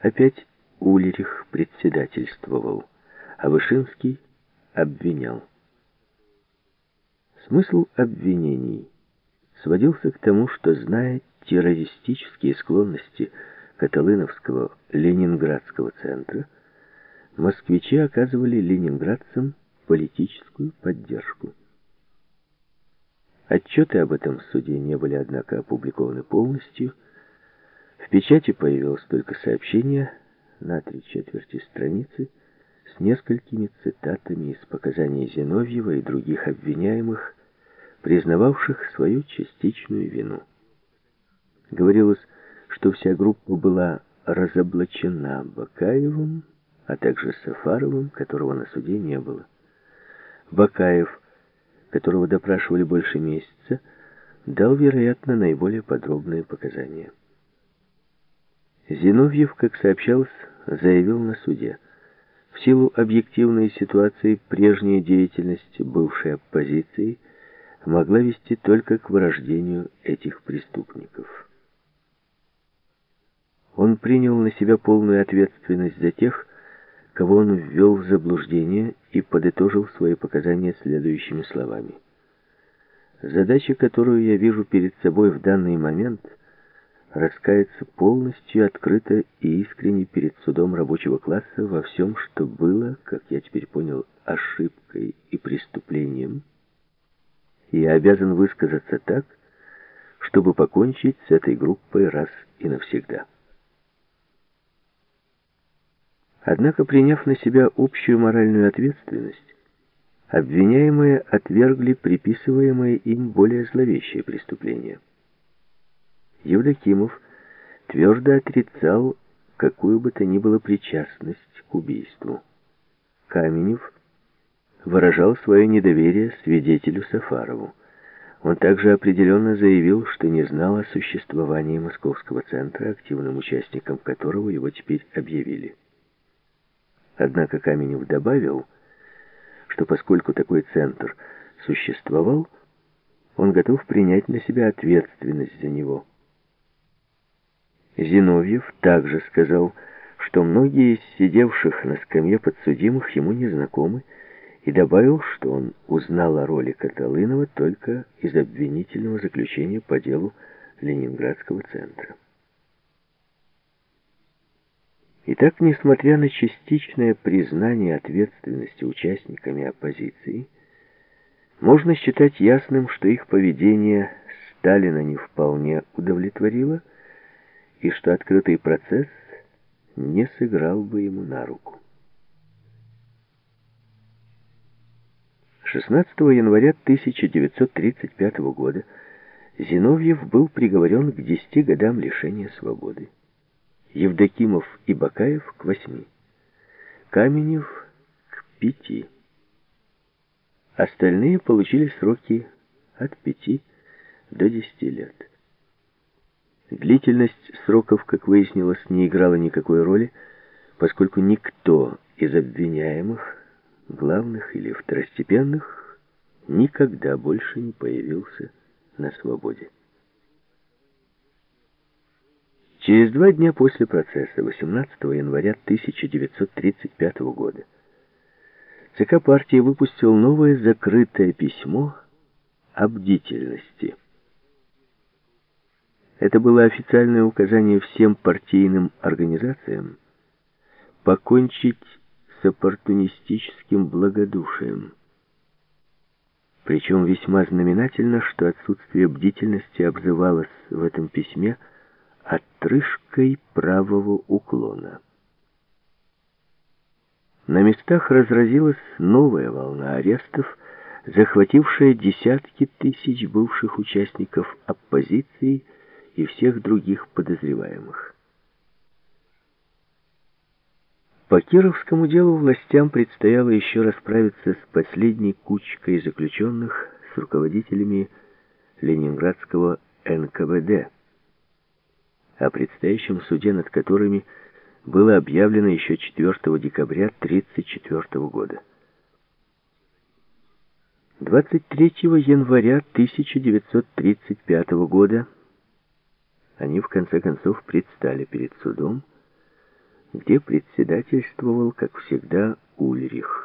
Опять Ульрих председательствовал, а Вышинский обвинял. Смысл обвинений сводился к тому, что, зная террористические склонности Каталыновского Ленинградского центра, москвичи оказывали ленинградцам политическую поддержку. Отчеты об этом в суде не были, однако, опубликованы полностью. В печати появилось только сообщение на три четверти страницы с несколькими цитатами из показаний Зиновьева и других обвиняемых, признававших свою частичную вину. Говорилось, что вся группа была разоблачена Бакаевым, а также Сафаровым, которого на суде не было. Бакаев которого допрашивали больше месяца, дал, вероятно, наиболее подробные показания. Зиновьев, как сообщалось, заявил на суде, в силу объективной ситуации прежняя деятельность бывшей оппозиции могла вести только к вырождению этих преступников. Он принял на себя полную ответственность за тех, кого он ввел в заблуждение и подытожил свои показания следующими словами. Задача, которую я вижу перед собой в данный момент, раскаяться полностью, открыто и искренне перед судом рабочего класса во всем, что было, как я теперь понял, ошибкой и преступлением, и обязан высказаться так, чтобы покончить с этой группой раз и навсегда. Однако, приняв на себя общую моральную ответственность, обвиняемые отвергли приписываемые им более зловещие преступления. Евдокимов твердо отрицал какую бы то ни было причастность к убийству. Каменев выражал свое недоверие свидетелю Сафарову. Он также определенно заявил, что не знал о существовании Московского центра, активным участником которого его теперь объявили. Однако Каменев добавил, что поскольку такой центр существовал, он готов принять на себя ответственность за него. Зиновьев также сказал, что многие из сидевших на скамье подсудимых ему не знакомы, и добавил, что он узнал о роли Каталынова только из обвинительного заключения по делу Ленинградского центра. Итак, несмотря на частичное признание ответственности участниками оппозиции, можно считать ясным, что их поведение Сталина не вполне удовлетворило, и что открытый процесс не сыграл бы ему на руку. 16 января 1935 года Зиновьев был приговорен к 10 годам лишения свободы. Евдокимов и Бакаев к восьми, Каменев к пяти. Остальные получили сроки от пяти до десяти лет. Длительность сроков, как выяснилось, не играла никакой роли, поскольку никто из обвиняемых, главных или второстепенных, никогда больше не появился на свободе. Через два дня после процесса, 18 января 1935 года, ЦК партии выпустил новое закрытое письмо о бдительности. Это было официальное указание всем партийным организациям покончить с оппортунистическим благодушием. Причем весьма знаменательно, что отсутствие бдительности обзывалось в этом письме – отрыжкой правого уклона. На местах разразилась новая волна арестов, захватившая десятки тысяч бывших участников оппозиции и всех других подозреваемых. По Кировскому делу властям предстояло еще расправиться с последней кучкой заключенных с руководителями ленинградского НКВД о предстоящем суде над которыми было объявлено еще 4 декабря 1934 года. 23 января 1935 года они в конце концов предстали перед судом, где председательствовал, как всегда, Ульрих.